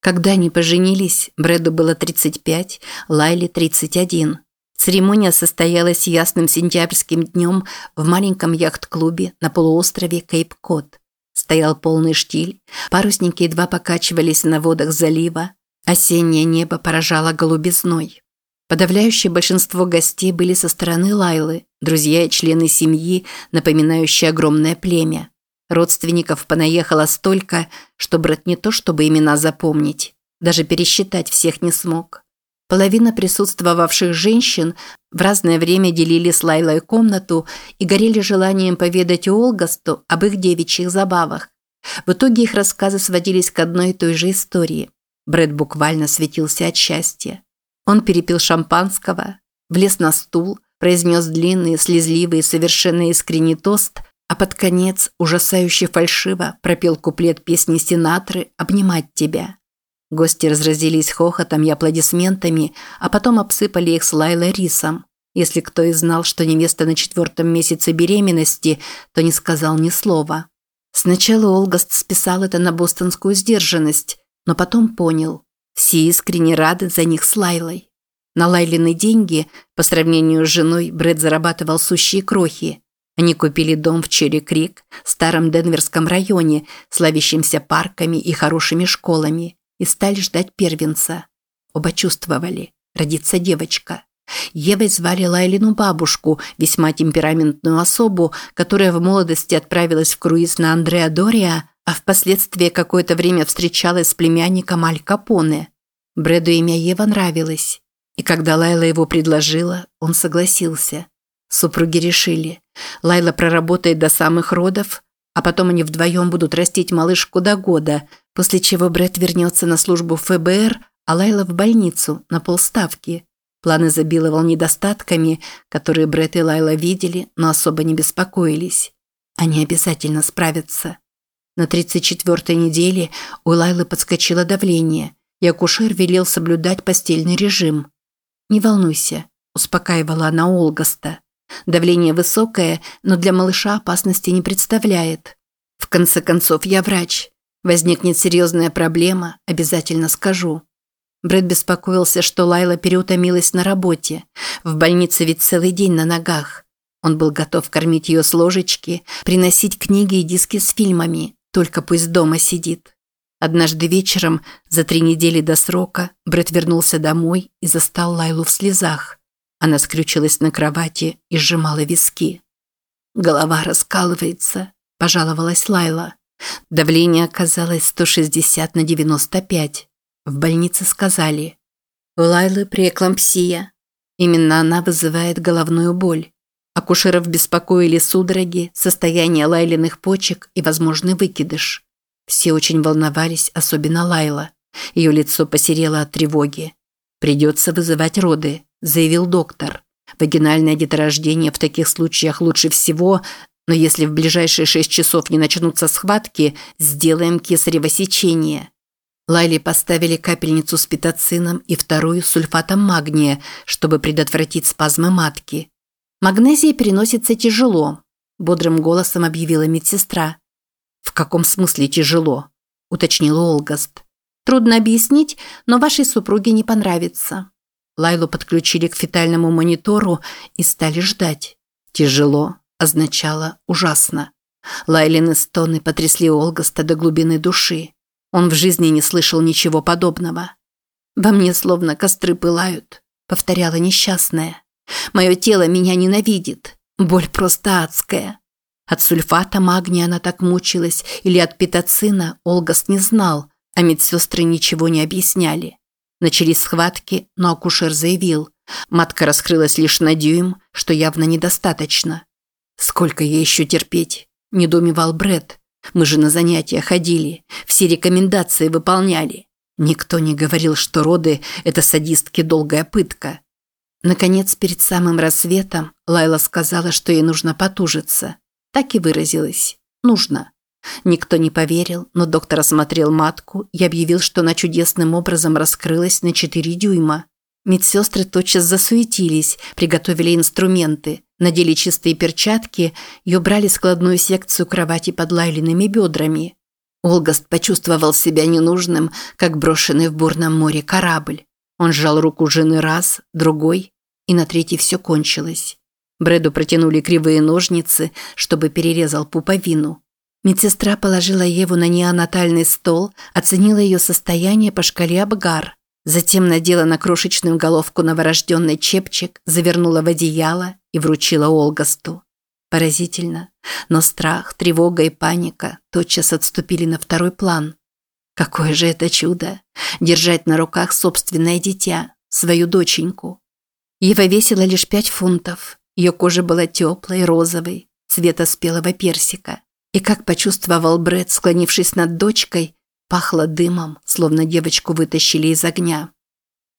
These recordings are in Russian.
Когда они поженились, Брэду было 35, Лайле 31. Церемония состоялась ясным сентябрьским днем в маленьком яхт-клубе на полуострове Кейп-Кот. Стоял полный штиль, парусники едва покачивались на водах залива, осеннее небо поражало голубизной. Подавляющее большинство гостей были со стороны Лайлы, друзья и члены семьи, напоминающие огромное племя. Родственников понаехало столько, что Брэд не то чтобы имена запомнить, даже пересчитать всех не смог. Половина присутствовавших женщин в разное время делили с Лайлой комнату и горели желанием поведать Олгасту об их девичьих забавах. В итоге их рассказы сводились к одной и той же истории. Брэд буквально светился от счастья. Он перепил шампанского, влез на стул, произнес длинный, слезливый совершенно искренний тост, а под конец, ужасающе фальшиво, пропел куплет песни Синатры «Обнимать тебя». Гости разразились хохотом и аплодисментами, а потом обсыпали их с Лайлой рисом. Если кто и знал, что невеста на четвертом месяце беременности, то не сказал ни слова. Сначала Олгаст списал это на бостонскую сдержанность, но потом понял. Все искренне рады за них с Лайлой. На Лайлины деньги, по сравнению с женой, Брэд зарабатывал сущие крохи. Они купили дом в Черри-Крик, старом Денверском районе, славящимся парками и хорошими школами и стали ждать первенца. Оба чувствовали – родится девочка. Евой звали Лайлину бабушку, весьма темпераментную особу, которая в молодости отправилась в круиз на Андреа Дориа, а впоследствии какое-то время встречалась с племянником Аль Капоне. Брэду имя Ева нравилось. И когда Лайла его предложила, он согласился. Супруги решили. Лайла проработает до самых родов, а потом они вдвоем будут растить малышку до года, после чего Брэд вернется на службу в ФБР, а Лайла в больницу на полставки. План изобиловал недостатками, которые Брэд и Лайла видели, но особо не беспокоились. Они обязательно справятся. На 34-й неделе у Лайлы подскочило давление, и акушер велел соблюдать постельный режим. «Не волнуйся», – успокаивала она Олгаста. «Давление высокое, но для малыша опасности не представляет. В конце концов, я врач. Возникнет серьезная проблема, обязательно скажу. Брэд беспокоился, что Лайла переутомилась на работе. В больнице ведь целый день на ногах. Он был готов кормить ее с ложечки, приносить книги и диски с фильмами, только пусть дома сидит. Однажды вечером, за три недели до срока, Брэд вернулся домой и застал Лайлу в слезах. Она скрючилась на кровати и сжимала виски. «Голова раскалывается», – пожаловалась Лайла. Давление оказалось 160 на 95. В больнице сказали, у Лайлы преэклампсия. Именно она вызывает головную боль. Акушеров беспокоили судороги, состояние Лайлиных почек и возможный выкидыш. Все очень волновались, особенно Лайла. Ее лицо посерело от тревоги. «Придется вызывать роды», – заявил доктор. Вагинальное деторождение в таких случаях лучше всего, но если в ближайшие шесть часов не начнутся схватки, сделаем кесарево сечение. Лайле поставили капельницу с питоцином и вторую с сульфатом магния, чтобы предотвратить спазмы матки. Магнезия переносится тяжело, бодрым голосом объявила медсестра. В каком смысле тяжело? уточнил Олгаст. Трудно объяснить, но вашей супруге не понравится. Лайлу подключили к фетальному монитору и стали ждать. Тяжело, означало «ужасно». Лайлины стоны потрясли Олгаста до глубины души. Он в жизни не слышал ничего подобного. «Во мне словно костры пылают», – повторяла несчастная. «Мое тело меня ненавидит. Боль просто адская». От сульфата магния она так мучилась или от питоцина Олгаст не знал, а медсестры ничего не объясняли. Начались схватки, но акушер заявил, матка раскрылась лишь на дюйм, что явно недостаточно. «Сколько ей еще терпеть?» – недоумевал Бред. «Мы же на занятия ходили, все рекомендации выполняли. Никто не говорил, что роды – это садистки долгая пытка». Наконец, перед самым рассветом Лайла сказала, что ей нужно потужиться. Так и выразилась. «Нужно». Никто не поверил, но доктор осмотрел матку и объявил, что она чудесным образом раскрылась на 4 дюйма. Медсестры тотчас засуетились, приготовили инструменты, надели чистые перчатки и убрали складную секцию кровати под Лайлиными бедрами. Олгаст почувствовал себя ненужным, как брошенный в бурном море корабль. Он сжал руку жены раз, другой, и на третий все кончилось. Брэду протянули кривые ножницы, чтобы перерезал пуповину. Медсестра положила Еву на неонатальный стол, оценила ее состояние по шкале Абгар. Затем надела на крошечную головку новорожденный чепчик, завернула в одеяло и вручила Олгасту. Поразительно, но страх, тревога и паника тотчас отступили на второй план. Какое же это чудо – держать на руках собственное дитя, свою доченьку. Ева весила лишь пять фунтов. Ее кожа была теплой, розовой, цвета спелого персика. И как почувствовал Брэд, склонившись над дочкой, пахло дымом, словно девочку вытащили из огня.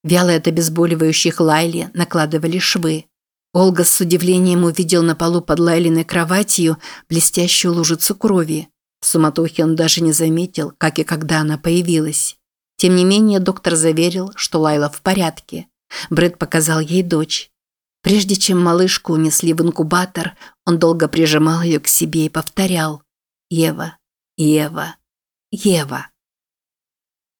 Вялые от обезболивающих Лайли накладывали швы. Олга с удивлением увидел на полу под Лайлиной кроватью блестящую лужицу крови. В суматохе он даже не заметил, как и когда она появилась. Тем не менее, доктор заверил, что Лайла в порядке. Брэд показал ей дочь. Прежде чем малышку унесли в инкубатор, он долго прижимал ее к себе и повторял «Ева, Ева, Ева».